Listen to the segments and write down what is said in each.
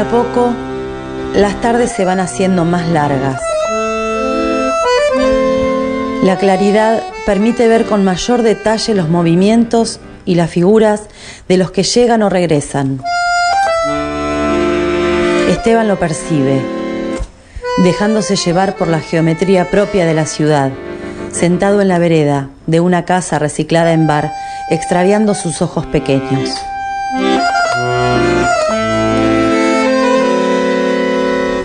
a poco, las tardes se van haciendo más largas. La claridad permite ver con mayor detalle los movimientos y las figuras de los que llegan o regresan. Esteban lo percibe, dejándose llevar por la geometría propia de la ciudad, sentado en la vereda de una casa reciclada en bar, extraviando sus ojos pequeños.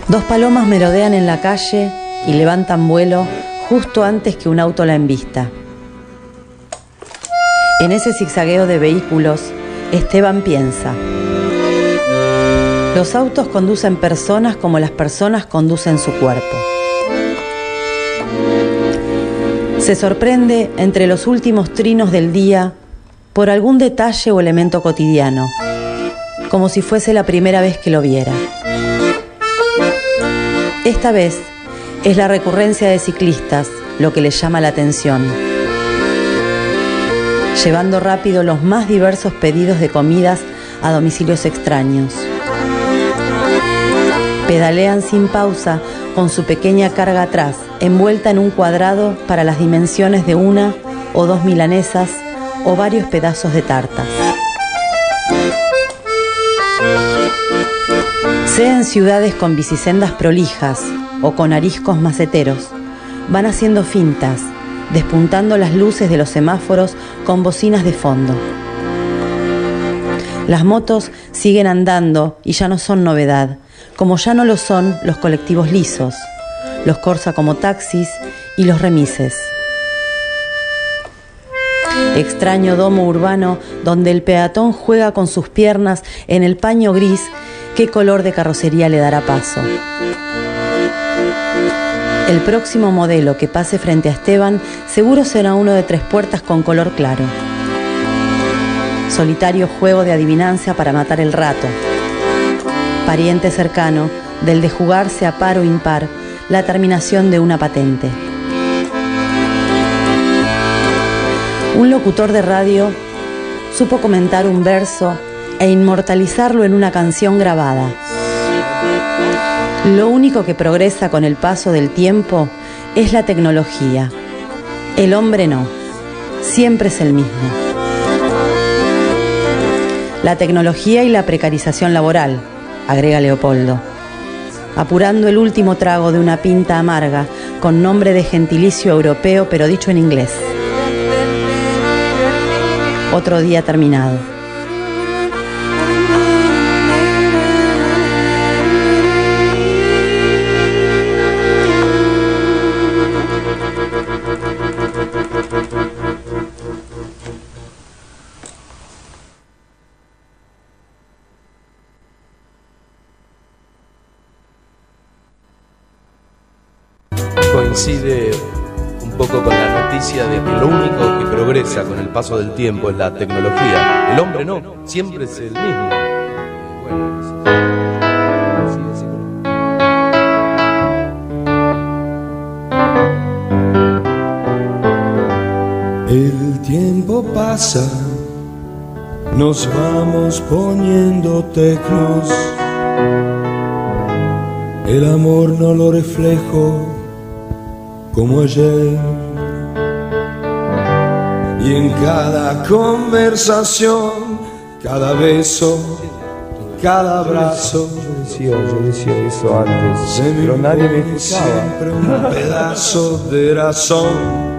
Dos palomas merodean en la calle y levantan vuelo justo antes que un auto la embista. En ese zigzagueo de vehículos, Esteban piensa. Los autos conducen personas como las personas conducen su cuerpo. Se sorprende entre los últimos trinos del día por algún detalle o elemento cotidiano, como si fuese la primera vez que lo viera. Esta vez es la recurrencia de ciclistas lo que le llama la atención, llevando rápido los más diversos pedidos de comidas a domicilios extraños. Pedalean sin pausa con su pequeña carga atrás, envuelta en un cuadrado para las dimensiones de una o dos milanesas o varios pedazos de tartas. Sea en ciudades con bicisendas prolijas o con ariscos maceteros, van haciendo fintas, despuntando las luces de los semáforos con bocinas de fondo. Las motos siguen andando y ya no son novedad, como ya no lo son los colectivos lisos, los Corsa como taxis y los remises. Extraño domo urbano donde el peatón juega con sus piernas en el paño gris qué color de carrocería le dará paso. El próximo modelo que pase frente a Esteban seguro será uno de tres puertas con color claro. Solitario juego de adivinancia para matar el rato. Pariente cercano del de jugarse a par o impar la terminación de una patente. Un locutor de radio supo comentar un verso e inmortalizarlo en una canción grabada. Lo único que progresa con el paso del tiempo es la tecnología. El hombre no, siempre es el mismo. La tecnología y la precarización laboral, agrega Leopoldo, apurando el último trago de una pinta amarga con nombre de gentilicio europeo pero dicho en inglés. Otro día terminado. Coincide un poco con la noticia de que lo único que progresa con el paso del tiempo es la tecnología. El hombre no, siempre es el mismo. El tiempo pasa, nos vamos poniendo tecnos. El amor no lo reflejo como ayer. Y en cada conversación, cada beso, cada abrazo. Yo decía, yo decía eso antes, pero nadie me escuchaba. Siempre un pedazo de razón.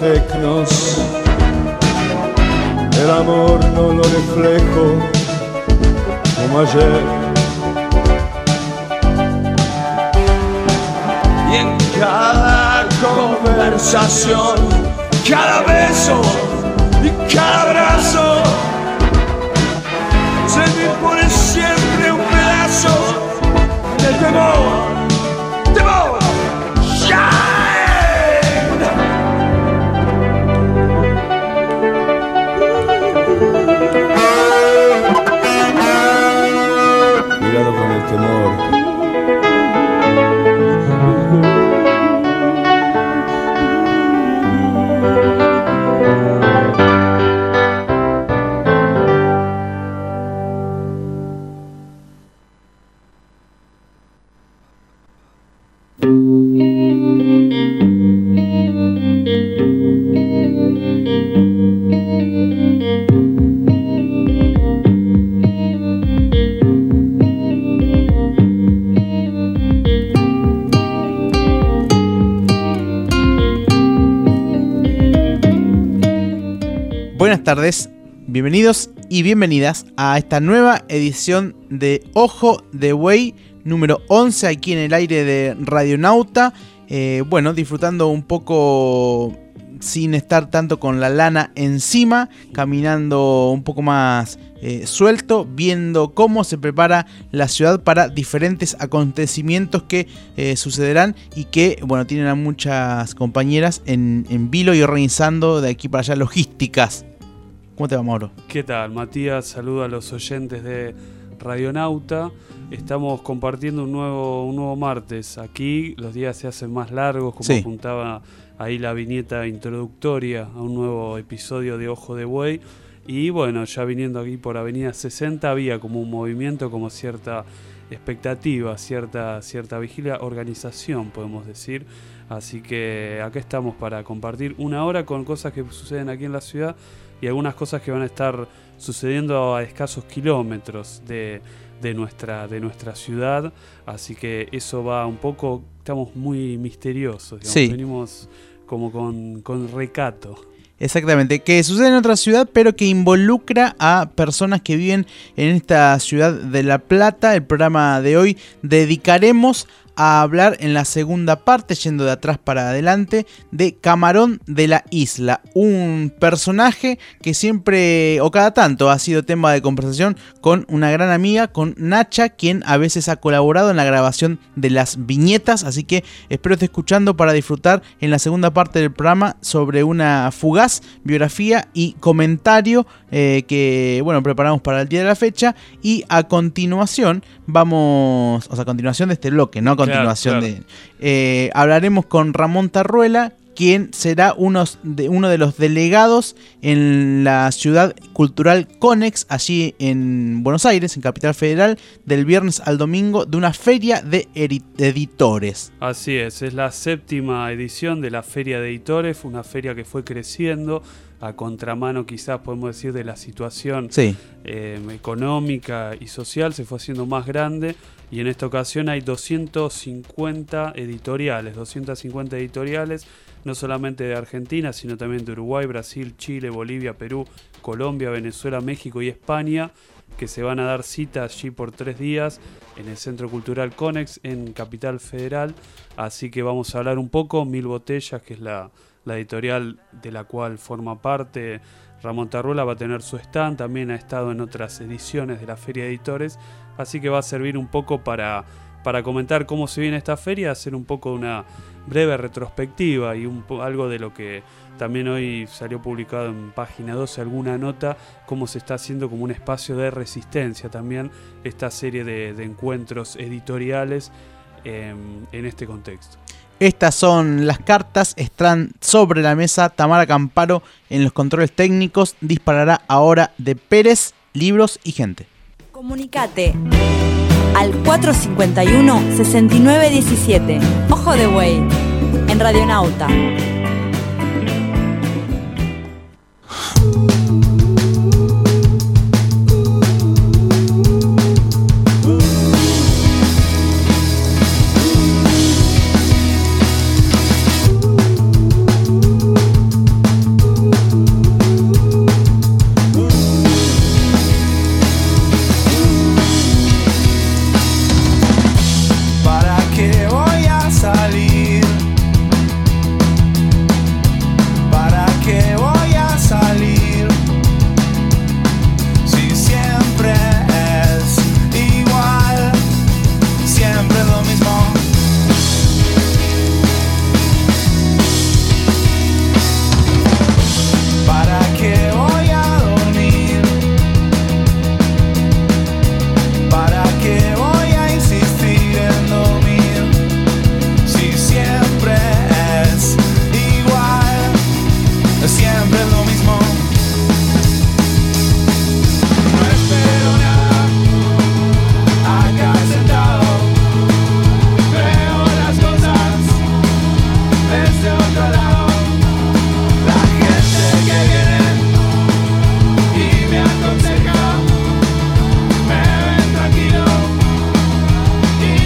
Tecnos. El amor no lo reflejo como ayer. Y en cada conversación, cada beso y cada abrazo, se me pone siempre un pedazo del temor, Buenas tardes, bienvenidos y bienvenidas a esta nueva edición de Ojo de Buey número 11 aquí en el aire de Radionauta. Eh, bueno, disfrutando un poco sin estar tanto con la lana encima, caminando un poco más eh, suelto, viendo cómo se prepara la ciudad para diferentes acontecimientos que eh, sucederán y que, bueno, tienen a muchas compañeras en, en vilo y organizando de aquí para allá logísticas. ¿Cómo te va, Mauro? ¿Qué tal, Matías? Saludo a los oyentes de Radionauta. Estamos compartiendo un nuevo, un nuevo martes. Aquí los días se hacen más largos, como Sí. apuntaba ahí la viñeta introductoria a un nuevo episodio de Ojo de Buey. Y bueno, ya viniendo aquí por Avenida 60 había como un movimiento, como cierta expectativa, cierta, cierta vigilia, organización, podemos decir. Así que acá estamos para compartir una hora con cosas que suceden aquí en la ciudad y algunas cosas que van a estar sucediendo a escasos kilómetros de, de nuestra, de nuestra ciudad. Así que eso va un poco, estamos muy misteriosos, digamos, Sí. venimos como con, con recato. Exactamente, que sucede en otra ciudad, pero que involucra a personas que viven en esta ciudad de La Plata. El programa de hoy dedicaremos a hablar en la segunda parte, yendo de atrás para adelante, de Camarón de la Isla, un personaje que siempre o cada tanto ha sido tema de conversación con una gran amiga, con Nacha, quien a veces ha colaborado en la grabación de las viñetas, así que espero esté escuchando para disfrutar en la segunda parte del programa sobre una fugaz biografía y comentario eh, que, bueno, preparamos para el día de la fecha. Y a continuación vamos, o sea, a continuación de este bloque, no Claro, continuación claro. de... eh, hablaremos con Ramón Tarruela, quien será unos de, uno de los delegados en la ciudad cultural Conex, allí en Buenos Aires, en Capital Federal, del viernes al domingo, de una feria de editores. Así es, es la séptima edición de la Feria de Editores, fue una feria que fue creciendo a contramano quizás podemos decir de la situación Sí, eh, económica y social, se fue haciendo más grande. Y en esta ocasión hay 250 editoriales, 250 editoriales, no solamente de Argentina, sino también de Uruguay, Brasil, Chile, Bolivia, Perú, Colombia, Venezuela, México y España, que se van a dar cita allí por tres días en el Centro Cultural Conex en Capital Federal. Así que vamos a hablar un poco, Mil Botellas, que es la, la editorial de la cual forma parte Ramón Tarruela, va a tener su stand, también ha estado en otras ediciones de la Feria de Editores, así que va a servir un poco para, para comentar cómo se viene esta feria, hacer un poco una breve retrospectiva y algo de lo que también hoy salió publicado en página 12 alguna nota, cómo se está haciendo como un espacio de resistencia también esta serie de, de encuentros editoriales em, en este contexto. Estas son las cartas, están sobre la mesa. Tamara Camparo en los controles técnicos disparará ahora de Pérez, libros y gente. Comunicate al 451-6917. Ojo de Buey, en Radionauta. You.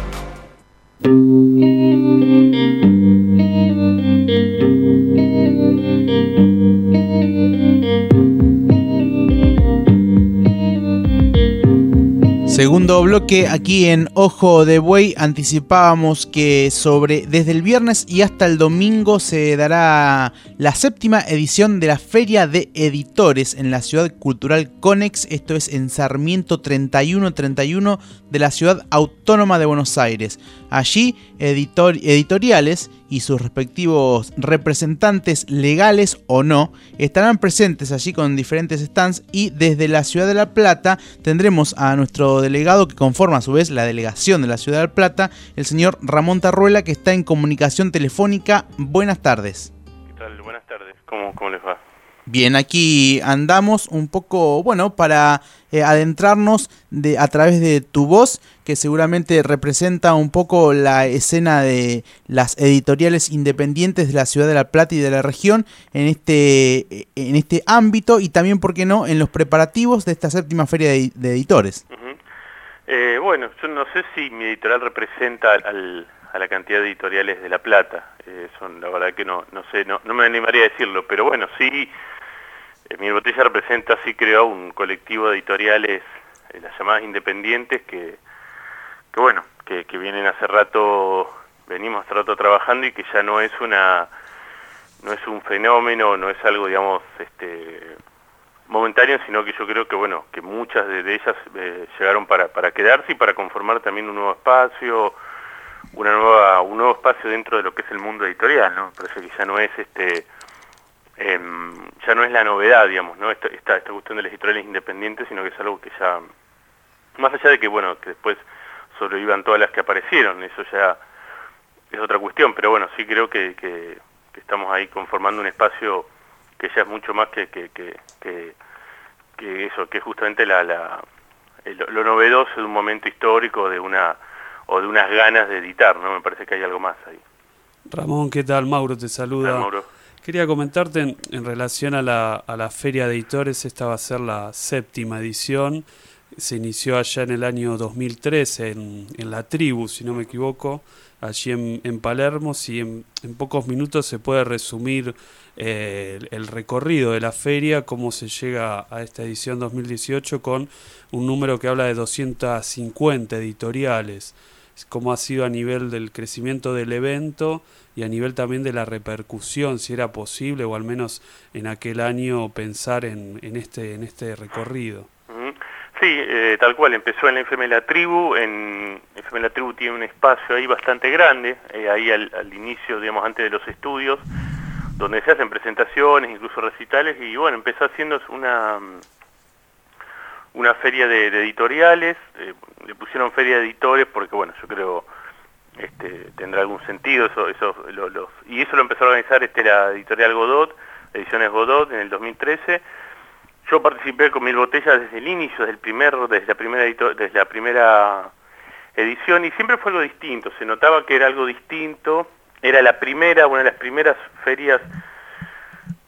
Segundo bloque, aquí en Ojo de Buey anticipábamos que sobre desde el viernes y hasta el domingo se dará la séptima edición de la Feria de Editores en la Ciudad Cultural Conex, esto es en Sarmiento 3131 de la Ciudad Autónoma de Buenos Aires. Allí editoriales y sus respectivos representantes legales o no estarán presentes allí con diferentes stands y desde la ciudad de La Plata tendremos a nuestro delegado que conforma a su vez la delegación de la ciudad de La Plata, el señor Ramón Tarruela que está en comunicación telefónica. Buenas tardes. ¿Qué tal? Buenas tardes. ¿Cómo, cómo les va? Bien, aquí andamos un poco, bueno, para eh, adentrarnos de, a través de tu voz, que seguramente representa un poco la escena de las editoriales independientes de la ciudad de La Plata y de la región en este, en este ámbito y también, ¿por qué no?, en los preparativos de esta séptima feria de, editores. eh, bueno, yo no sé si mi editorial representa al, a la cantidad de editoriales de La Plata. Eh, son, la verdad que no, no sé, no, no me animaría a decirlo, pero bueno, sí eh, mi botella representa, sí creo, un colectivo de editoriales, las llamadas independientes, que, que bueno, que, vienen hace rato, venimos hace rato trabajando y que ya no es una, no es un fenómeno, no es algo, digamos, este, momentáneo, sino que yo creo que, bueno, que muchas de, ellas eh, llegaron para, para quedarse y para conformar también un nuevo espacio, una nueva, un nuevo espacio dentro de lo que es el mundo editorial, ¿no? Parece que ya no es este Em, ya no es la novedad, digamos, ¿no? Esta, esta, cuestión de las editoriales independientes, sino que es algo que ya, más allá de que, bueno, que después sobrevivan todas las que aparecieron, eso ya es otra cuestión, pero bueno, sí creo que, que, estamos ahí conformando un espacio que ya es mucho más que, que, que, que eso, que es justamente la, la, lo novedoso de un momento histórico, de una o de unas ganas de editar, ¿no? Me parece que hay algo más ahí. Ramón, ¿qué tal? Mauro te saluda. Mauro. Quería comentarte en, relación a la, a la, Feria de Editores, esta va a ser la séptima edición, se inició allá en el año 2013 en, en la tribu, si no me equivoco, allí en, en Palermo, si en, pocos minutos se puede resumir eh, el, recorrido de la feria, cómo se llega a esta edición 2018 con un número que habla de 250 editoriales, cómo ha sido a nivel del crecimiento del evento y a nivel también de la repercusión, si era posible o al menos en aquel año pensar en, en este, en este recorrido. Sí, eh, tal cual, empezó en la FM La Tribu, en FM La Tribu tiene un espacio ahí bastante grande, eh, ahí al, inicio, digamos, antes de los estudios, donde se hacen presentaciones, incluso recitales, y bueno, empezó haciendo una, una feria de, editoriales, eh, le pusieron feria de editores porque, bueno, yo creo este, tendrá algún sentido, eso, eso, los, y eso lo empezó a organizar este, la editorial Godot, Ediciones Godot, en el 2013. Yo participé con Mil Botellas desde el inicio, desde, el primer, desde, la primera desde la primera edición, y siempre fue algo distinto, se notaba que era algo distinto, era la primera, una de las primeras ferias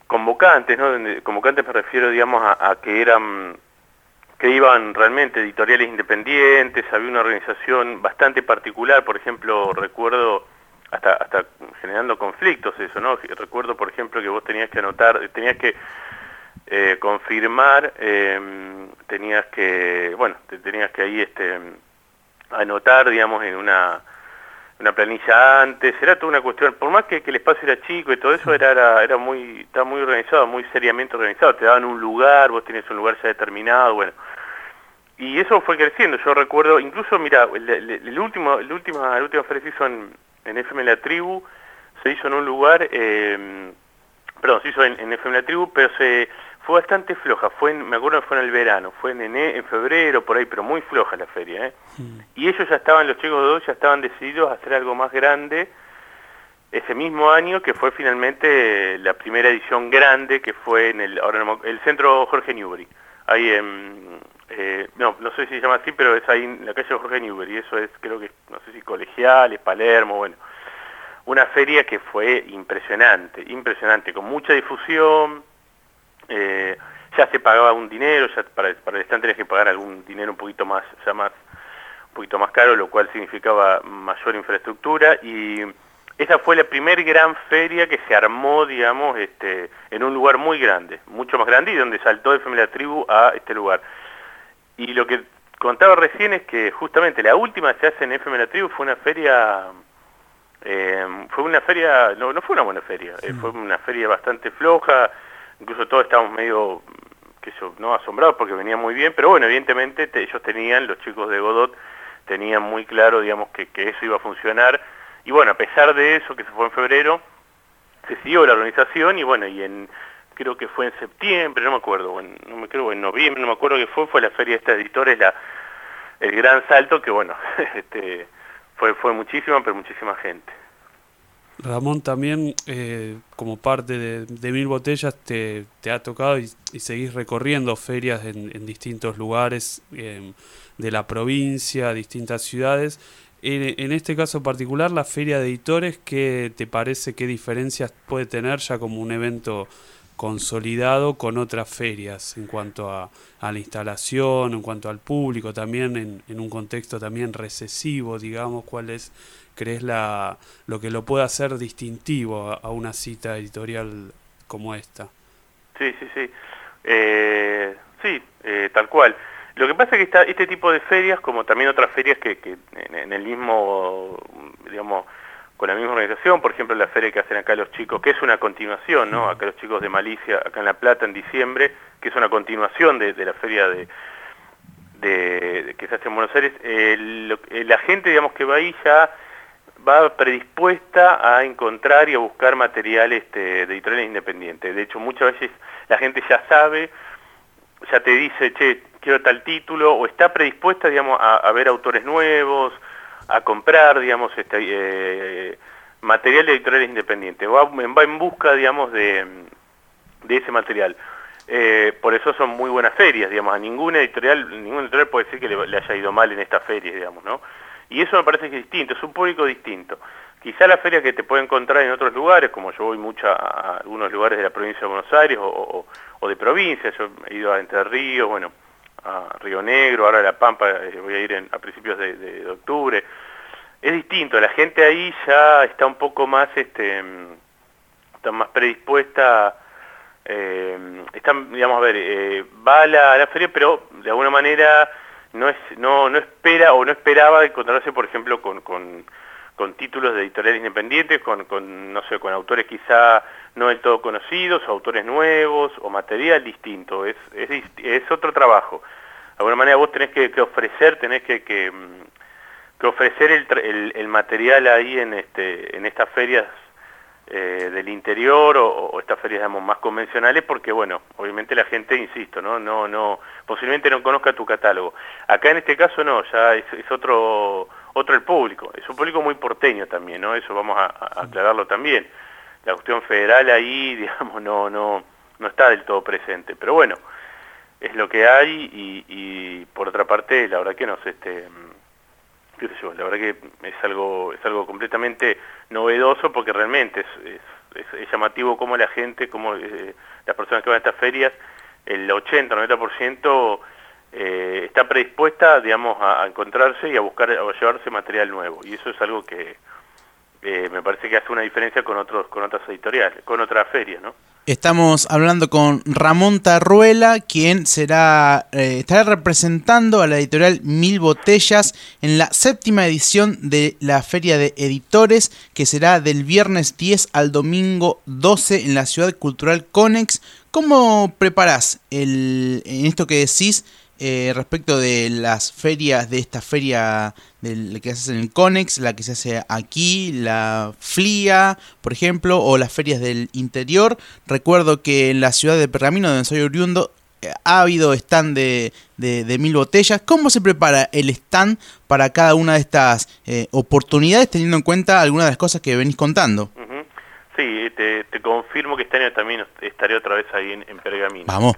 convocantes, ¿no? Convocantes me refiero, digamos, a que eran que iban realmente editoriales independientes, había una organización bastante particular, por ejemplo, recuerdo hasta, hasta generando conflictos eso, ¿no? Recuerdo, por ejemplo, que vos tenías que anotar, tenías que eh, confirmar, em, tenías que, bueno, tenías que ahí este, anotar, digamos, en una, una planilla antes, era toda una cuestión, por más que, que el espacio era chico y todo eso, era, era, muy, estaba muy organizado, muy seriamente organizado, te daban un lugar, vos tenías un lugar ya determinado, bueno, y eso fue creciendo, yo recuerdo, incluso, mira, el, último, el última, el último feria se hizo en, en FM La Tribu, se hizo en un lugar, eh, perdón, se hizo en, FM La Tribu, pero se fue bastante floja, fue me acuerdo que fue en el verano, fue en, en febrero, por ahí, pero muy floja la feria, ¿eh? Y ellos ya estaban, los chicos de dos ya estaban decididos a hacer algo más grande ese mismo año, que fue finalmente la primera edición grande, que fue en el, ahora el centro Jorge Newbery, ahí en, eh, no, no sé si se llama así, pero es ahí en la calle Jorge Newber, y eso es, creo que, no sé si colegiales, Palermo, bueno. Una feria que fue impresionante, impresionante, con mucha difusión, eh, ya se pagaba un dinero, ya para, para el stand tenías que pagar algún dinero un poquito más, ya más, un poquito más caro, lo cual significaba mayor infraestructura y esa fue la primera gran feria que se armó, digamos, este, en un lugar muy grande, mucho más grande y donde saltó de la tribu a este lugar. Y lo que contaba recién es que justamente la última que se hace en FM La Tribu fue una feria, eh, fue una feria, no, no fue una buena feria, eh, fue una feria bastante floja, incluso todos estábamos medio, que eso, no asombrados porque venía muy bien, pero bueno, evidentemente ellos tenían, los chicos de Godot, tenían muy claro, digamos, que, eso iba a funcionar, y bueno, a pesar de eso, que se fue en febrero, se siguió la organización y bueno, y en creo que fue en septiembre, no me acuerdo, en, no me creo en noviembre, no me acuerdo qué fue, fue la feria de editores, la, el gran salto que bueno, este, fue, fue muchísima, pero muchísima gente. Ramón, también eh, como parte de, Mil Botellas te, te ha tocado y, seguís recorriendo ferias en, distintos lugares em, de la provincia, distintas ciudades. En, en, este caso particular, la feria de editores, ¿qué te parece, qué diferencias puede tener ya como un evento consolidado con otras ferias en cuanto a, la instalación, en cuanto al público, también en, un contexto también recesivo, digamos, cuál es, crees, la, lo que lo puede hacer distintivo a, una cita editorial como esta. Sí, sí, sí. Eh, sí, eh, tal cual. Lo que pasa es que está, este tipo de ferias, como también otras ferias que, que en el mismo, digamos, con la misma organización, por ejemplo la feria que hacen acá los chicos, que es una continuación, ¿no? Acá los chicos de Malicia, acá en La Plata en diciembre, que es una continuación de, la feria de, de, que se hace en Buenos Aires, eh, la gente, digamos, que va ahí ya va predispuesta a encontrar y a buscar material este, de editoriales independientes. De hecho, muchas veces la gente ya sabe, ya te dice, che, quiero tal título, o está predispuesta, digamos, a ver autores nuevos, a comprar, digamos, este, eh, material de editoriales independientes, va, va en busca, digamos, de, ese material. Eh, por eso son muy buenas ferias, digamos, a ninguna editorial, ningún editorial puede decir que le, haya ido mal en esta feria, digamos, ¿no? Y eso me parece que es distinto, es un público distinto. Quizá la feria que te puede encontrar en otros lugares, como yo voy mucho a, algunos lugares de la provincia de Buenos Aires o, de provincia, yo he ido a Entre Ríos, bueno, a Río Negro, ahora a La Pampa eh, voy a ir a principios de, octubre. Es distinto, la gente ahí ya está un poco más, este, está más predispuesta, eh, están, digamos, a ver, eh, va a la, feria, pero de alguna manera no, es, no, no espera o no esperaba encontrarse, por ejemplo, con, con, con títulos de editoriales independientes, con, con, no sé, con autores quizá no del todo conocidos, autores nuevos, o material distinto, es, es, es otro trabajo. De alguna manera vos tenés que, ofrecer, tenés que, que, mm, ofrecer el, el, material ahí en, este, en estas ferias eh, del interior o, estas ferias digamos, más convencionales porque bueno, obviamente la gente, insisto, no, no, no, posiblemente no conozca tu catálogo. Acá en este caso no, ya es, otro, otro el público, es un público muy porteño también, ¿no? Eso vamos a, aclararlo también la cuestión federal ahí, digamos, no, no, no está del todo presente. Pero bueno, es lo que hay y, por otra parte, la verdad que no sé, este, yo, la verdad que es algo, es algo completamente novedoso porque realmente es, es, llamativo como la gente, como eh, las personas que van a estas ferias, el 80-90% eh, está predispuesta, digamos, a, encontrarse y a buscar, a llevarse material nuevo. Y eso es algo que eh, me parece que hace una diferencia con otros con otras editoriales, con otras ferias, ¿no? Estamos hablando con Ramón Tarruela, quien será eh, estará representando a la editorial Mil Botellas en la séptima edición de la Feria de Editores, que será del viernes 10 al domingo 12 en la Ciudad Cultural Conex. ¿Cómo preparás el, en esto que decís eh, respecto de las ferias, de esta feria de que se hace en el Conex, la que se hace aquí, la FLIA, por ejemplo, o las ferias del interior. Recuerdo que en la ciudad de Pergamino, donde soy oriundo, eh, ha habido stand de, de, mil botellas. ¿Cómo se prepara el stand para cada una de estas eh, oportunidades, teniendo en cuenta algunas de las cosas que venís contando? Sí, te, confirmo que este año también estaré otra vez ahí en, Pergamino. Vamos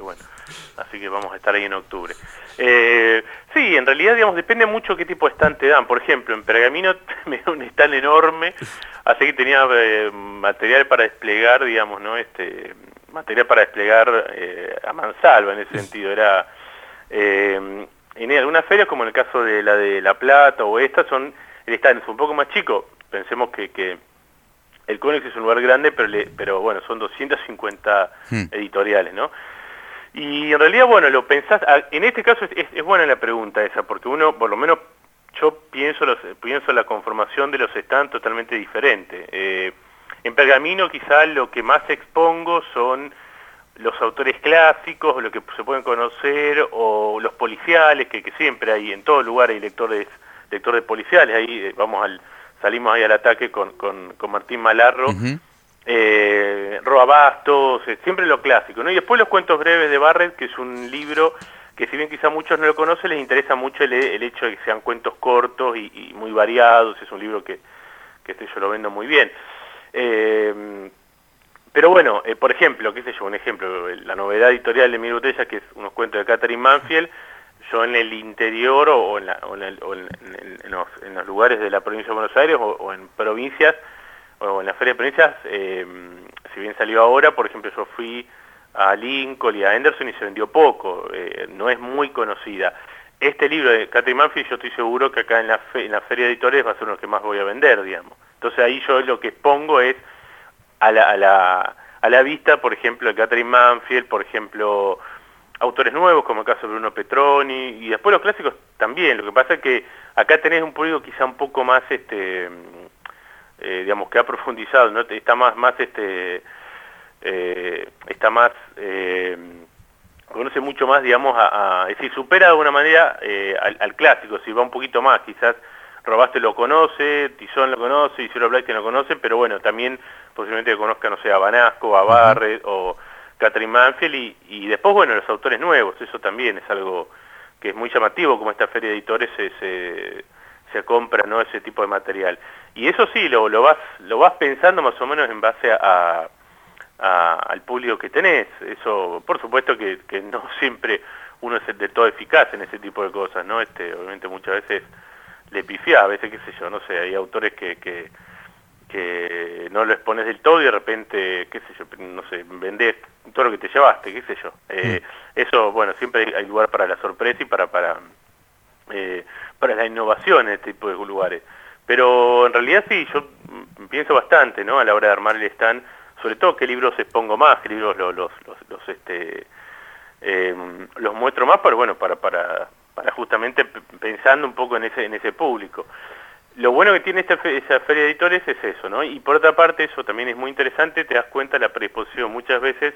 así que vamos a estar ahí en octubre. Eh, sí, en realidad, digamos, depende mucho qué tipo de stand te dan. Por ejemplo, en Pergamino me dio un stand enorme, así que tenía eh, material para desplegar, digamos, ¿no? Este, material para desplegar eh, a mansalva en ese sentido. Era eh, en algunas ferias, como en el caso de la de La Plata o esta, son el stand es un poco más chico. Pensemos que, que el Conex es un lugar grande, pero, pero bueno, son 250 hmm. editoriales, ¿no? Y en realidad, bueno, lo pensás, ah, en este caso es, buena la pregunta esa, porque uno, por lo menos yo pienso, pienso la conformación de los stands totalmente diferente. Eh, en Pergamino quizá lo que más expongo son los autores clásicos, lo que se pueden conocer, o los policiales, que, siempre hay, en todo lugar hay lectores, lectores policiales, ahí eh, vamos al, salimos ahí al ataque con, con, Martín Malarro, Bastos, eh, siempre lo clásico, ¿no? Y después los cuentos breves de Barrett, que es un libro que si bien quizá muchos no lo conocen, les interesa mucho el, hecho de que sean cuentos cortos y, muy variados, es un libro que, que este yo lo vendo muy bien. Eh, pero bueno, eh, por ejemplo, qué sé yo, un ejemplo, la novedad editorial de Mil Botella, que es unos cuentos de Catherine Manfield, yo en el interior o en, los, lugares de la provincia de Buenos Aires o, en provincias, o en la feria de provincias, eh, si bien salió ahora, por ejemplo, yo fui a Lincoln y a Anderson y se vendió poco, no es muy conocida. Este libro de Catherine Manfield yo estoy seguro que acá en la, feria de editores va a ser uno que más voy a vender, digamos. Entonces ahí yo lo que pongo es a la vista, por ejemplo, de Catherine Manfield, por ejemplo, autores nuevos como el caso de Bruno Petroni, y después los clásicos también. Lo que pasa es que acá tenés un público quizá un poco más, este, eh, digamos, que ha profundizado, ¿no? Está más, más, este, eh, está más, eh, conoce mucho más, digamos, a, es decir, supera de alguna manera al, al, clásico, si va un poquito más, quizás Robaste lo conoce, Tizón lo conoce, Isidro Blackton lo conoce, pero bueno, también posiblemente conozca, no sé, a Banasco, a Barret o Catherine Manfield y, después, bueno, los autores nuevos, eso también es algo que es muy llamativo, como esta feria de editores se, se, compra, ¿no?, ese tipo de material. Y eso sí, lo, lo, vas, lo vas pensando más o menos en base a, al público que tenés. Eso, por supuesto que, que no siempre uno es de todo eficaz en ese tipo de cosas, ¿no? Este, obviamente muchas veces le pifia, a veces, qué sé yo, no sé, hay autores que, que, no lo expones del todo y de repente, qué sé yo, no sé, vendés todo lo que te llevaste, qué sé yo. Eh, mm. Eso, bueno, siempre hay lugar para la sorpresa y para, para, eh, para la innovación en este tipo de lugares. Pero en realidad sí, yo pienso bastante, ¿no? A la hora de armar el stand, sobre todo qué libros expongo más, qué libros los, los, los, este, eh, los muestro más, pero bueno, para, para, para justamente pensando un poco en ese, en ese público. Lo bueno que tiene esta esa feria de editores es eso, ¿no? Y por otra parte, eso también es muy interesante, te das cuenta de la predisposición muchas veces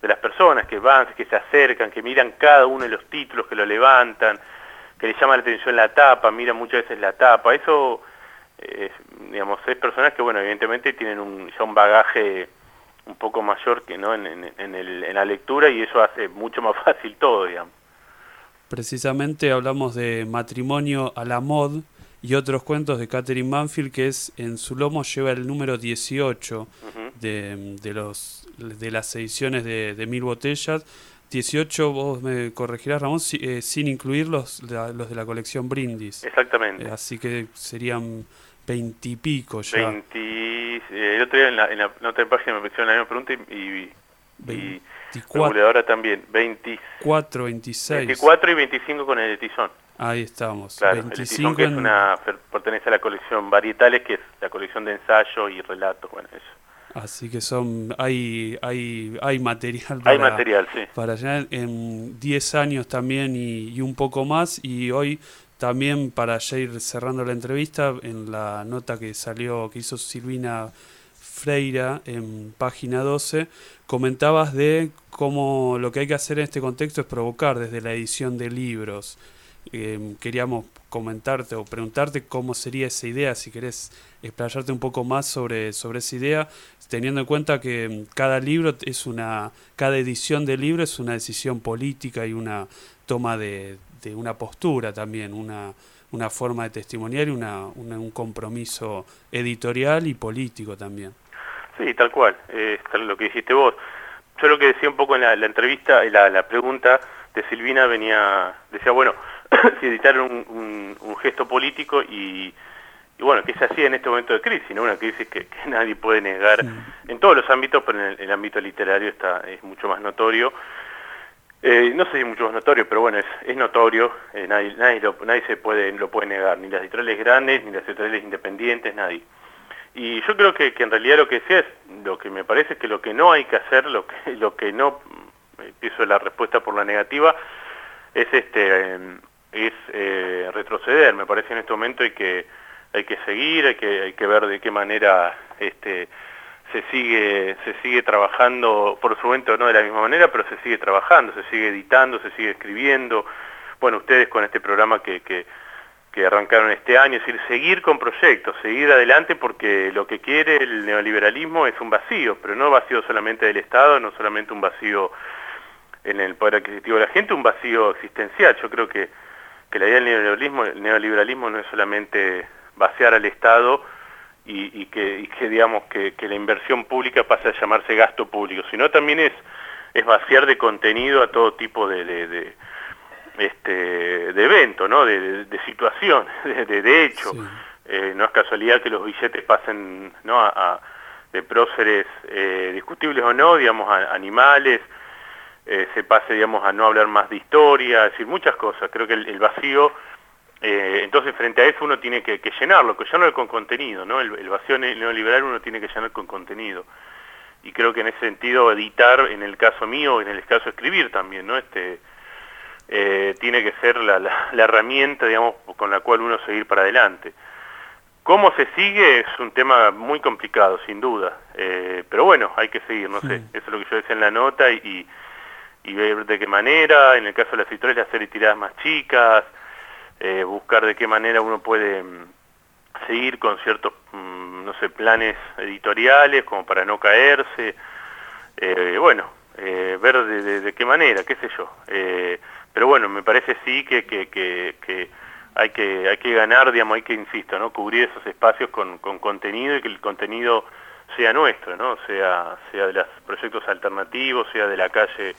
de las personas que van, que se acercan, que miran cada uno de los títulos, que lo levantan, que les llama la atención la tapa, miran muchas veces la tapa. Eso, digamos, es personas que, bueno, evidentemente tienen un, ya un bagaje un poco mayor que no en, en, el, en la lectura y eso hace mucho más fácil todo, digamos. Precisamente hablamos de Matrimonio a la Mod y otros cuentos de Catherine Manfield que es en su lomo lleva el número 18 de, de, los, de las ediciones de, Mil Botellas. 18, vos me corregirás Ramón, eh, sin incluir los, los de la colección Brindis. Exactamente. Eh, así que serían veintipico ya. 20, eh, el otro día en la, en la nota página me hicieron la misma pregunta y, y 24. ahora también, 24, 26. 24 y 25 con el de Tizón. Ahí estamos. Claro, 25 el que es una, pertenece a la colección Varietales, que es la colección de ensayos y relatos, bueno, eso. Así que son hay hay hay material para, hay material, sí. para llenar en 10 años también y, y, un poco más y hoy también para ya ir cerrando la entrevista en la nota que salió que hizo Silvina Freira en página 12, comentabas de cómo lo que hay que hacer en este contexto es provocar desde la edición de libros. Eh, queríamos comentarte o preguntarte cómo sería esa idea, si querés explayarte un poco más sobre, sobre esa idea, teniendo en cuenta que cada libro es una, cada edición de libro es una decisión política y una toma de, de una postura también, una, una forma de testimoniar y una, un compromiso editorial y político también. Sí, tal cual, eh, lo que dijiste vos. Yo lo que decía un poco en la, entrevista, la, la pregunta de Silvina venía, decía, bueno, si editar un, un, gesto político y, bueno, que es así en este momento de crisis, ¿no? una crisis que, nadie puede negar en todos los ámbitos, pero en el, ámbito literario está, es mucho más notorio. Eh, no sé si es mucho más notorio, pero bueno, es, notorio, eh, nadie, nadie, nadie se puede, lo puede negar, ni las editoriales grandes, ni las editoriales independientes, nadie. Y yo creo que, en realidad lo que decía es, lo que me parece es que lo que no hay que hacer, lo que, lo que no, empiezo la respuesta por la negativa, es este es eh, retroceder. Me parece en este momento hay que hay que seguir, hay que hay que ver de qué manera este se sigue se sigue trabajando, por su momento no de la misma manera, pero se sigue trabajando, se sigue editando, se sigue escribiendo. Bueno, ustedes con este programa que, que que arrancaron este año, es decir, seguir con proyectos, seguir adelante porque lo que quiere el neoliberalismo es un vacío, pero no vacío solamente del Estado, no solamente un vacío en el poder adquisitivo de la gente, un vacío existencial. Yo creo que, que la idea del neoliberalismo, el neoliberalismo no es solamente vaciar al Estado y, que, digamos que, la inversión pública pase a llamarse gasto público, sino también es, es vaciar de contenido a todo tipo de este, de evento, ¿no? de, situación, de, de hecho. Eh, no es casualidad que los billetes pasen ¿no? a, de próceres eh, discutibles o no, digamos, a, animales, eh, se pase, digamos, a no hablar más de historia, es decir, muchas cosas. Creo que el, vacío, entonces frente a eso uno tiene que, llenarlo, que llenarlo con contenido, ¿no? El, el, vacío neoliberal uno tiene que llenar con contenido. Y creo que en ese sentido editar, en el caso mío, en el caso de escribir también, ¿no? Este, eh, tiene que ser la, herramienta, digamos, con la cual uno seguir para adelante. ¿Cómo se sigue? Es un tema muy complicado, sin duda. Eh, pero bueno, hay que seguir, no sé. Eso es lo que yo decía en la nota y, ver de qué manera, en el caso de las historias, hacer tiradas más chicas, eh, buscar de qué manera uno puede mm, seguir con ciertos, mm, no sé, planes editoriales como para no caerse. bueno, ver de, de, qué manera, qué sé yo. Pero bueno, me parece sí que, que, que, hay que hay que ganar, digamos, hay que, insisto, ¿no? cubrir esos espacios con, con contenido y que el contenido sea nuestro, ¿no? sea, sea de los proyectos alternativos, sea de la calle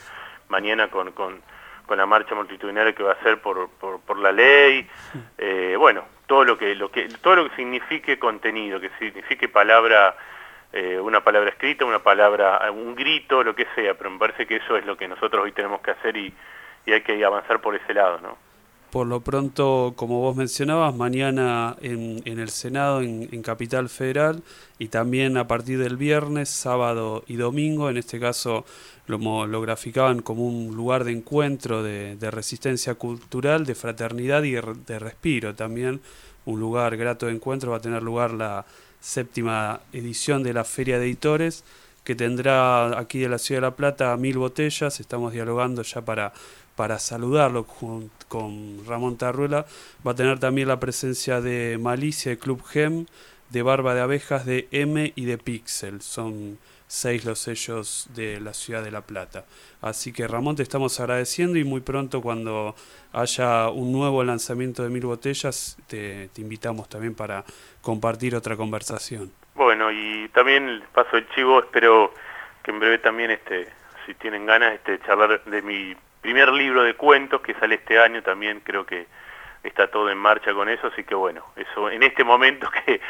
mañana con, con, con la marcha multitudinaria que va a ser por, por, por la ley, eh, bueno, todo lo que, lo que, todo lo que signifique contenido, que signifique palabra, eh, una palabra escrita, una palabra, un grito, lo que sea, pero me parece que eso es lo que nosotros hoy tenemos que hacer y, y hay que avanzar por ese lado, ¿no? Por lo pronto, como vos mencionabas, mañana en, el Senado, en, Capital Federal, y también a partir del viernes, sábado y domingo, en este caso lo, graficaban como un lugar de encuentro, de, resistencia cultural, de fraternidad y de respiro también, un lugar grato de encuentro, va a tener lugar la séptima edición de la Feria de Editores, que tendrá aquí de la Ciudad de La Plata mil botellas, estamos dialogando ya para para saludarlo con Ramón Tarruela. Va a tener también la presencia de Malicia, de Club Gem, de Barba de Abejas, de M y de Pixel. Son seis los sellos de la ciudad de La Plata. Así que Ramón te estamos agradeciendo y muy pronto cuando haya un nuevo lanzamiento de Mil Botellas te, invitamos también para compartir otra conversación. Bueno, y también paso el chivo, espero que en breve también, este, si tienen ganas, este, charlar de mi primer libro de cuentos que sale este año también creo que está todo en marcha con eso, así que bueno, eso en este momento que,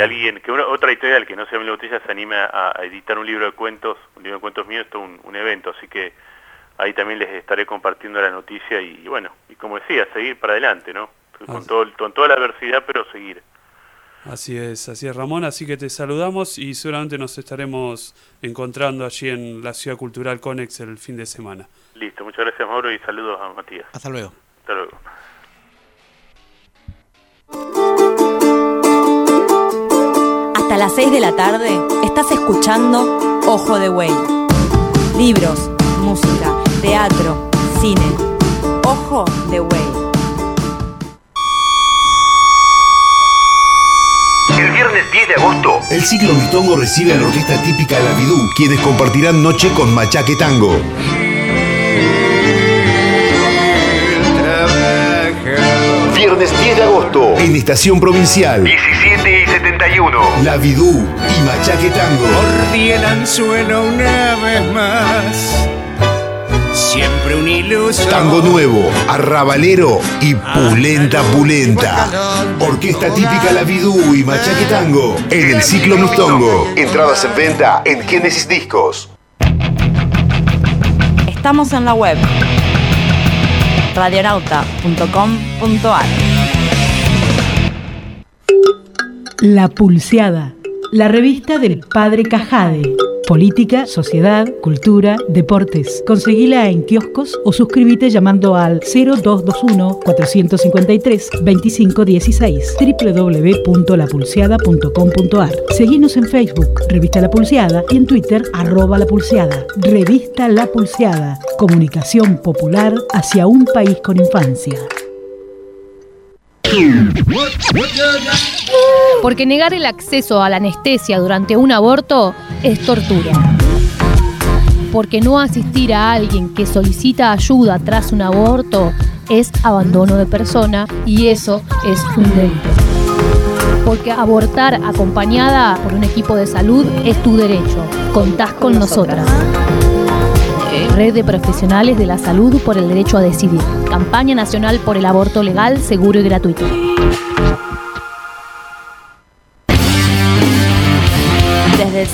alguien, que otra editorial que no sea Mil Botellas se anime a, editar un libro de cuentos, un libro de cuentos mío, esto es un, evento, así que ahí también les estaré compartiendo la noticia y, bueno, y como decía, seguir para adelante, ¿no? Con, todo, con toda la adversidad, pero seguir. Así es, así es Ramón, así que te saludamos y seguramente nos estaremos encontrando allí en la Ciudad Cultural Conex el fin de semana. Listo, muchas gracias Mauro y saludos a Matías. Hasta luego. Hasta luego. Hasta las 6 de la tarde estás escuchando Ojo de Güey. Libros, música, teatro, cine. Ojo de Güey. El viernes 10 de agosto, el ciclo Vitongo recibe a la orquesta típica de la Vidú, quienes compartirán noche con Machaque Tango. Viernes 10 de agosto. En Estación Provincial. 17 y 71. La Vidú y Machaque Tango. Mordí el anzuelo una vez más. Siempre un ilusión. Tango nuevo, arrabalero y pulenta pulenta. Orquesta típica La Vidú y Machaque Tango en el ciclo Mistongo. Entradas en venta en Génesis Discos. Estamos en la web radionauta.com.ar. La Pulseada, la revista del Padre Cajade. Política, sociedad, cultura, deportes. Conseguila en kioscos o suscríbete llamando al 0221-453-2516 www.lapulseada.com.ar Seguinos en Facebook, Revista La Pulseada y en Twitter, arroba La Pulseada. Revista La Pulseada, comunicación popular hacia un país con infancia. Porque negar el acceso a la anestesia durante un aborto es tortura. Porque no asistir a alguien que solicita ayuda tras un aborto es abandono de persona y eso es un delito. Porque abortar acompañada por un equipo de salud es tu derecho. Contás con nosotras. Red de Profesionales de la Salud por el Derecho a Decidir. Campaña Nacional por el Aborto Legal, Seguro y Gratuito.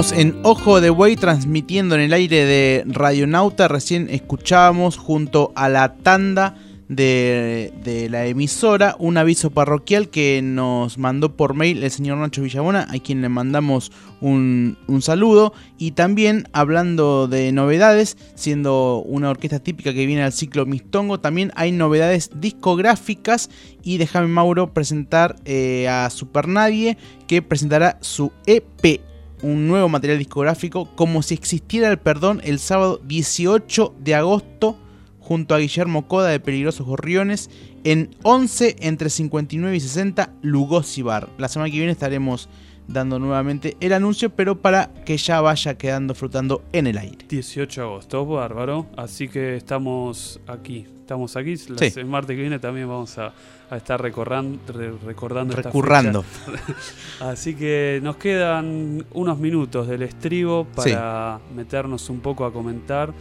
En Ojo de Buey transmitiendo en el aire de Radionauta. Recién escuchábamos junto a la tanda de, la emisora un aviso parroquial que nos mandó por mail el señor Nacho Villabona, a quien le mandamos un, saludo. Y también hablando de novedades, siendo una orquesta típica que viene al ciclo Mistongo, también hay novedades discográficas. Y déjame Mauro presentar eh, a Supernadie que presentará su EP un nuevo material discográfico, como si existiera el perdón, el sábado 18 de agosto, junto a Guillermo Coda de Peligrosos Gorriones, en 11 entre 59 y 60 Lugosi Bar. La semana que viene estaremos dando nuevamente el anuncio, pero para que ya vaya quedando flotando en el aire. 18 de agosto, bárbaro. Así que estamos aquí. Estamos aquí. Sí. El martes que viene también vamos a, a estar recorran- re- recordando esta Recurrando. fecha. Así que nos quedan unos minutos del estribo para meternos un poco a comentar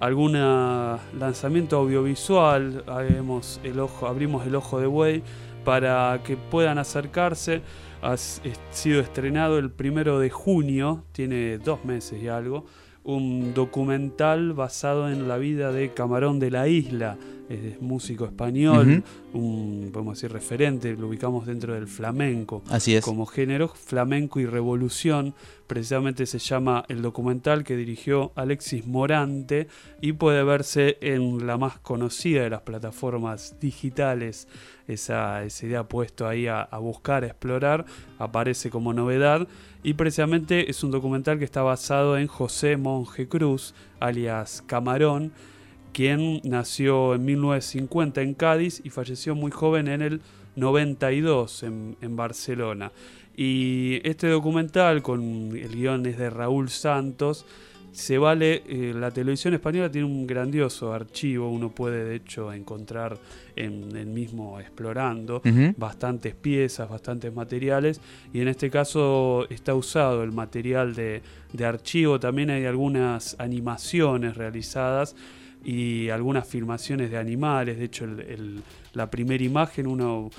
algún lanzamiento audiovisual. Haremos el ojo, abrimos el ojo de buey para que puedan acercarse. Ha es- sido estrenado el primero de junio, tiene dos meses y algo, un documental basado en la vida de Camarón de la Isla, es músico español, un, podemos decir, referente, lo ubicamos dentro del flamenco Así es. como género, flamenco y revolución, precisamente se llama el documental que dirigió Alexis Morante y puede verse en la más conocida de las plataformas digitales, esa, esa idea puesto ahí a, a buscar, a explorar, aparece como novedad. Y precisamente es un documental que está basado en José Monje Cruz, alias Camarón, quien nació en 1950 en Cádiz y falleció muy joven en el 92 en, en Barcelona. Y este documental, con el guion es de Raúl Santos, se vale, eh, la televisión española tiene un grandioso archivo, uno puede de hecho encontrar en el mismo explorando bastantes piezas, bastantes materiales, y en este caso está usado el material de, de archivo, también hay algunas animaciones realizadas y algunas filmaciones de animales, de hecho el- el- la primera imagen uno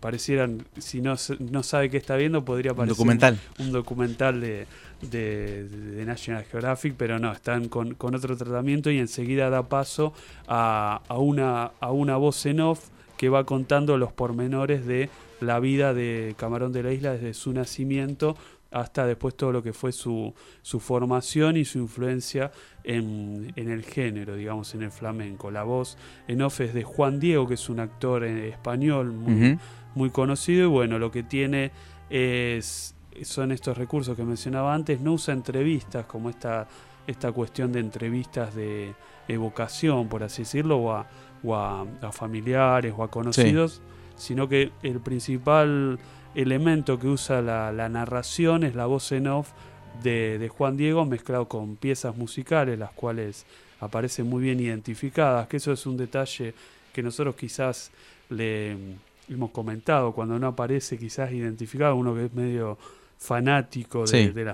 parecieran, si no, no sabe qué está viendo, podría parecer documental. un documental de, de- de National Geographic, pero no, están con, con otro tratamiento y enseguida da paso a, a una, a una voz en off que va contando los pormenores de la vida de Camarón de la Isla desde su nacimiento hasta después todo lo que fue su, su formación y su influencia en, en el género, digamos, en el flamenco. La voz en off es de Juan Diego, que es un actor eh, español muy, muy conocido y bueno, lo que tiene es son estos recursos que mencionaba antes, no usa entrevistas como esta, esta cuestión de entrevistas de evocación, por así decirlo, o a, o a, familiares o a conocidos, sino que el principal elemento que usa la, la narración es la voz en off de, de, Juan Diego mezclado con piezas musicales, las cuales aparecen muy bien identificadas, que eso es un detalle que nosotros quizás le hemos comentado, cuando no aparece quizás identificado, uno que es medio fanático de, de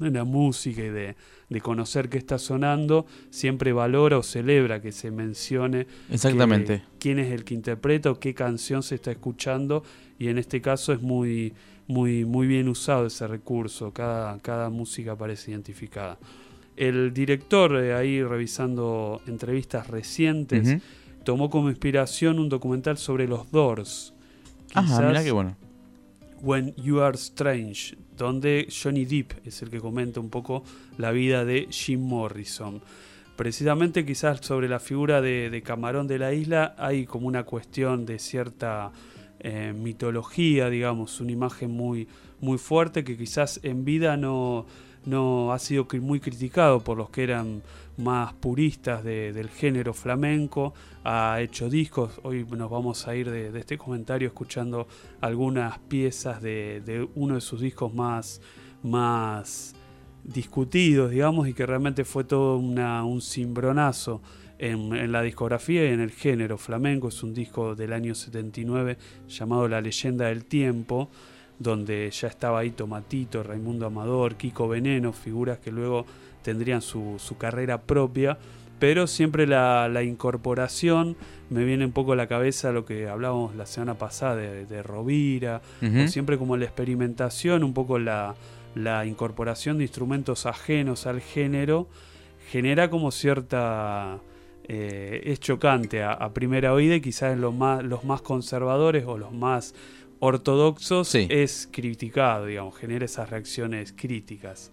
la, música y de, de, conocer qué está sonando, siempre valora o celebra que se mencione Exactamente. quién es el que interpreta o qué canción se está escuchando y en este caso es muy, muy, muy bien usado ese recurso, cada, cada música aparece identificada. El director, eh, ahí revisando entrevistas recientes, tomó como inspiración un documental sobre los Doors. Ajá, mira qué bueno. When You Are Strange, donde Johnny Depp es el que comenta un poco la vida de Jim Morrison. Precisamente quizás sobre la figura de, Camarón de la isla hay como una cuestión de cierta eh, mitología, digamos, una imagen muy, muy fuerte que quizás en vida no, no ha sido muy criticado por los que eran más puristas del género flamenco, ha hecho discos, hoy nos vamos a ir de, este comentario escuchando algunas piezas de, uno de sus discos más, más discutidos, digamos, y que realmente fue todo un cimbronazo en, en, la discografía y en el género flamenco. Es un disco del año 79 llamado La leyenda del tiempo, donde ya estaba ahí Tomatito, Raimundo Amador, Kiko Veneno, figuras que luego tendrían su, carrera propia, pero siempre la, incorporación me viene un poco a la cabeza lo que hablábamos la semana pasada de, Rovira, siempre como la experimentación, un poco la, incorporación de instrumentos ajenos al género, genera como cierta... Eh, es chocante a, primera oída y quizás los más, los más conservadores o los más ortodoxos es criticado, digamos, genera esas reacciones críticas.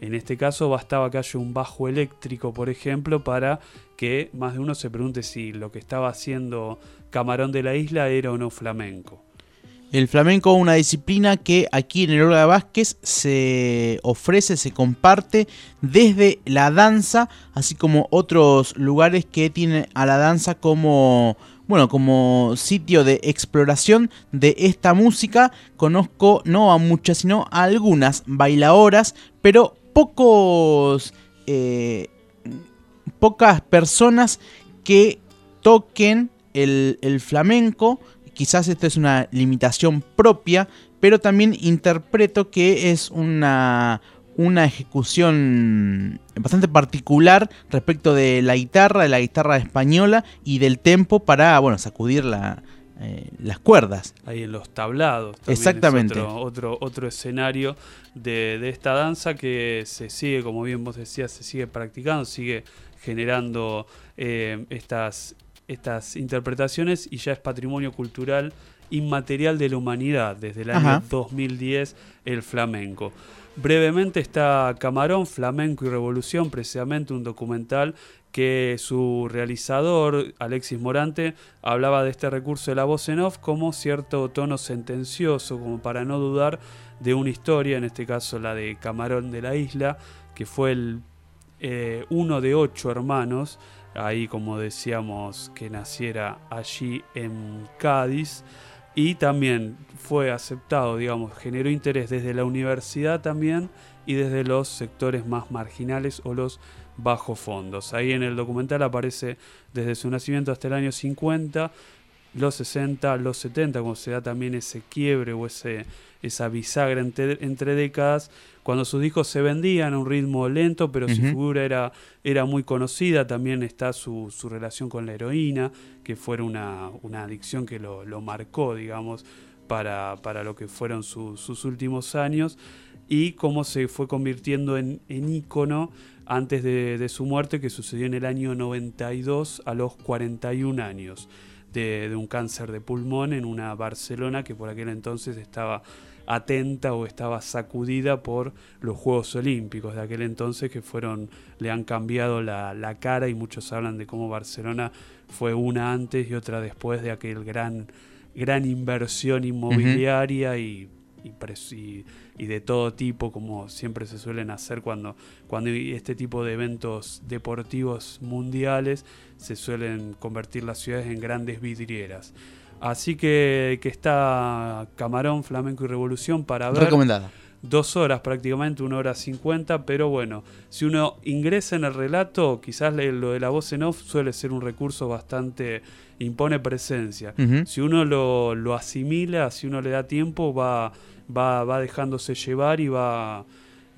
En este caso bastaba que haya un bajo eléctrico, por ejemplo, para que más de uno se pregunte si lo que estaba haciendo Camarón de la Isla era o no flamenco. El flamenco es una disciplina que aquí en el Olga Vázquez se ofrece, se comparte desde la danza, así como otros lugares que tienen a la danza como bueno, como sitio de exploración de esta música. Conozco no a muchas, sino a algunas bailadoras, pero pocos, eh, pocas personas que toquen el, flamenco. Quizás esta es una limitación propia, pero también interpreto que es una, una ejecución bastante particular respecto de la guitarra, de la guitarra española y del tempo para, bueno, sacudir la, eh, las cuerdas. Ahí en los tablados. Exactamente. otro, otro, escenario de, esta danza que se sigue, como bien vos decías, se sigue practicando, sigue generando eh, estas, estas interpretaciones y ya es patrimonio cultural inmaterial de la humanidad desde el año 2010 el flamenco. Brevemente está Camarón, Flamenco y Revolución, precisamente un documental que su realizador, Alexis Morante, hablaba de este recurso de la voz en off como cierto tono sentencioso, como para no dudar de una historia, en este caso la de Camarón de la Isla, que fue el eh, uno de ocho hermanos, ahí como decíamos que naciera allí en Cádiz, y también fue aceptado, digamos, generó interés desde la universidad también y desde los sectores más marginales o los bajos fondos. Ahí en el documental aparece desde su nacimiento hasta el año 50, los 60, los 70, como se da también ese quiebre o ese, esa bisagra entre, décadas, cuando sus discos se vendían a un ritmo lento, pero su figura era, era muy conocida, también está su, su relación con la heroína, que fue una, una adicción que lo, lo marcó, digamos, para, para, lo que fueron sus últimos años, y cómo se fue convirtiendo en, en ícono antes de, su muerte, que sucedió en el año 92 a los 41 años, de, un cáncer de pulmón en una Barcelona que por aquel entonces estaba atenta o estaba sacudida por los Juegos Olímpicos de aquel entonces que fueron, le han cambiado la, cara y muchos hablan de cómo Barcelona fue una antes y otra después de aquel gran, gran inversión inmobiliaria y, y de todo tipo, como siempre se suelen hacer cuando, cuando hay este tipo de eventos deportivos mundiales, se suelen convertir las ciudades en grandes vidrieras. Así que, que está Camarón, Flamenco y Revolución para ver. Recomendada. Dos horas prácticamente, una hora cincuenta, pero bueno, si uno ingresa en el relato, quizás lo de la voz en off suele ser un recurso bastante, impone presencia. Si uno lo, lo asimila, si uno le da tiempo, va, va, va dejándose llevar y va,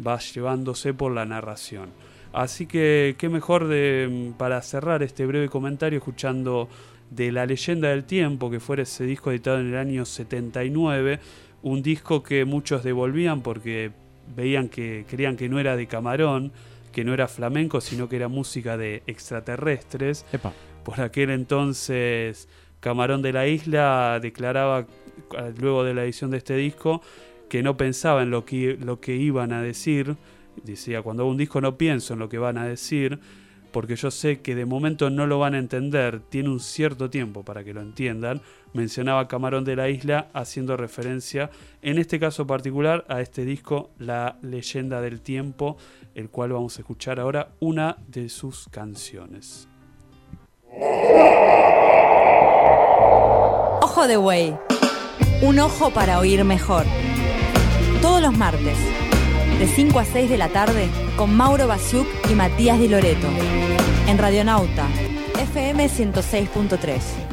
va llevándose por la narración. Así que qué mejor de, para cerrar este breve comentario escuchando de La leyenda del tiempo, que fuera ese disco editado en el año 79, un disco que muchos devolvían porque veían que creían que no era de Camarón, que no era flamenco, sino que era música de extraterrestres. Epa. Por aquel entonces, Camarón de la Isla declaraba, eh, luego de la edición de este disco, que no pensaba en lo que iban a decir. Decía, cuando hago un disco no pienso en lo que van a decir, porque yo sé que de momento no lo van a entender, tiene un cierto tiempo para que lo entiendan. Mencionaba Camarón de la Isla haciendo referencia, en este caso particular, a este disco La leyenda del tiempo, el cual vamos a escuchar ahora una de sus canciones. Ojo de Güey. Un ojo para oír mejor. Todos los martes, de 5 a 6 de la tarde, con Mauro Basiuk y Matías Di Loreto. En Radionauta, FM 106.3.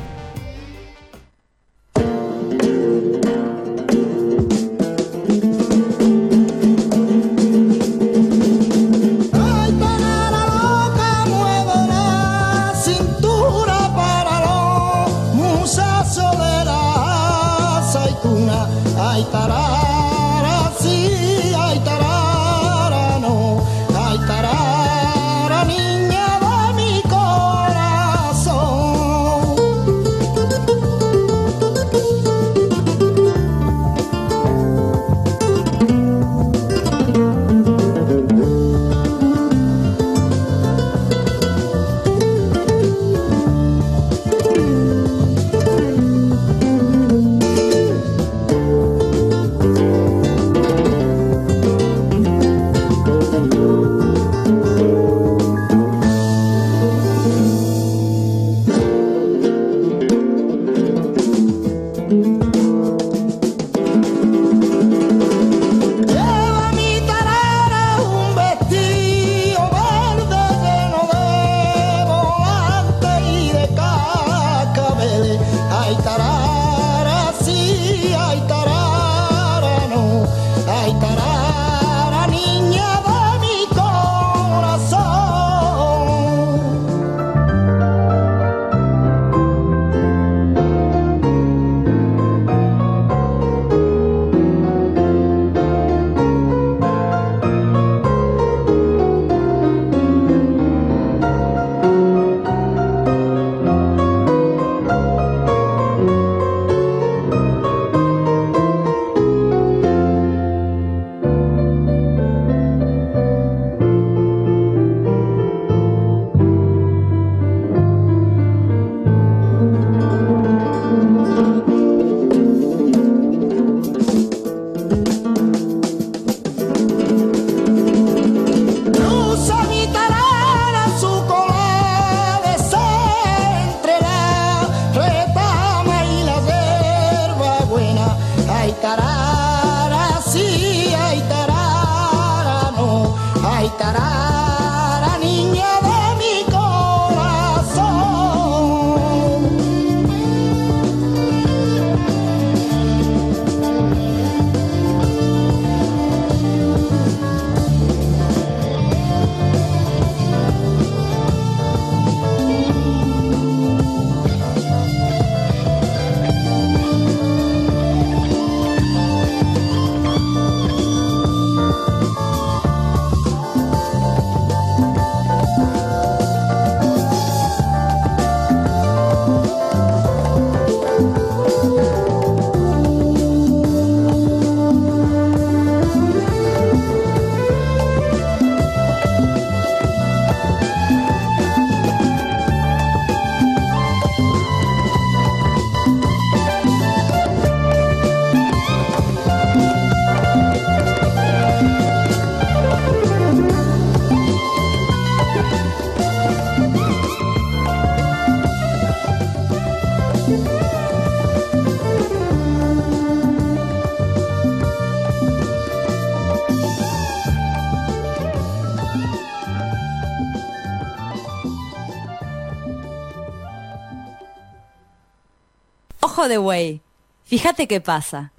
de buey. Fíjate qué pasa.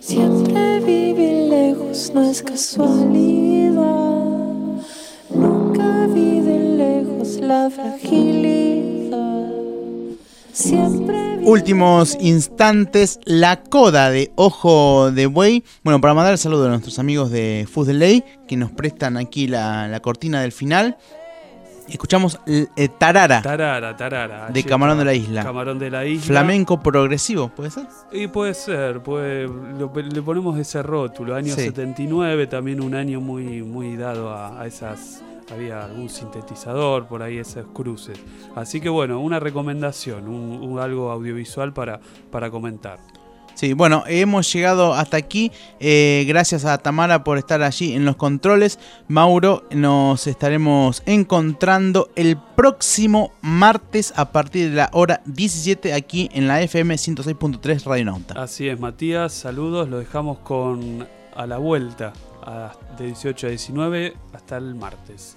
Siempre vivir lejos no es casualidad. Nunca vi de lejos la fragilidad. Siempre Últimos instantes, la coda de Ojo de Buey. Bueno, para mandar el saludo a nuestros amigos de Fuzz Delay que nos prestan aquí la, la cortina del final. Escuchamos eh, Tarara Tarara, tarara. de Camarón de la Isla. Camarón de la Isla. Flamenco progresivo, ¿puede ser? Y puede ser, puede, lo- le ponemos ese rótulo, año Sí. 79, también un año muy, muy dado a, a esas, había algún sintetizador por ahí, esos cruces. Así que bueno, una recomendación, un, un algo audiovisual para, para comentar. Sí, bueno, hemos llegado hasta aquí. Eh, gracias a Tamara por estar allí en los controles. Mauro, nos estaremos encontrando el próximo martes a partir de la hora 17 aquí en la FM 106.3 Radio Nauta. Así es, Matías, saludos, lo dejamos con a la vuelta de 18 a 19 hasta el martes.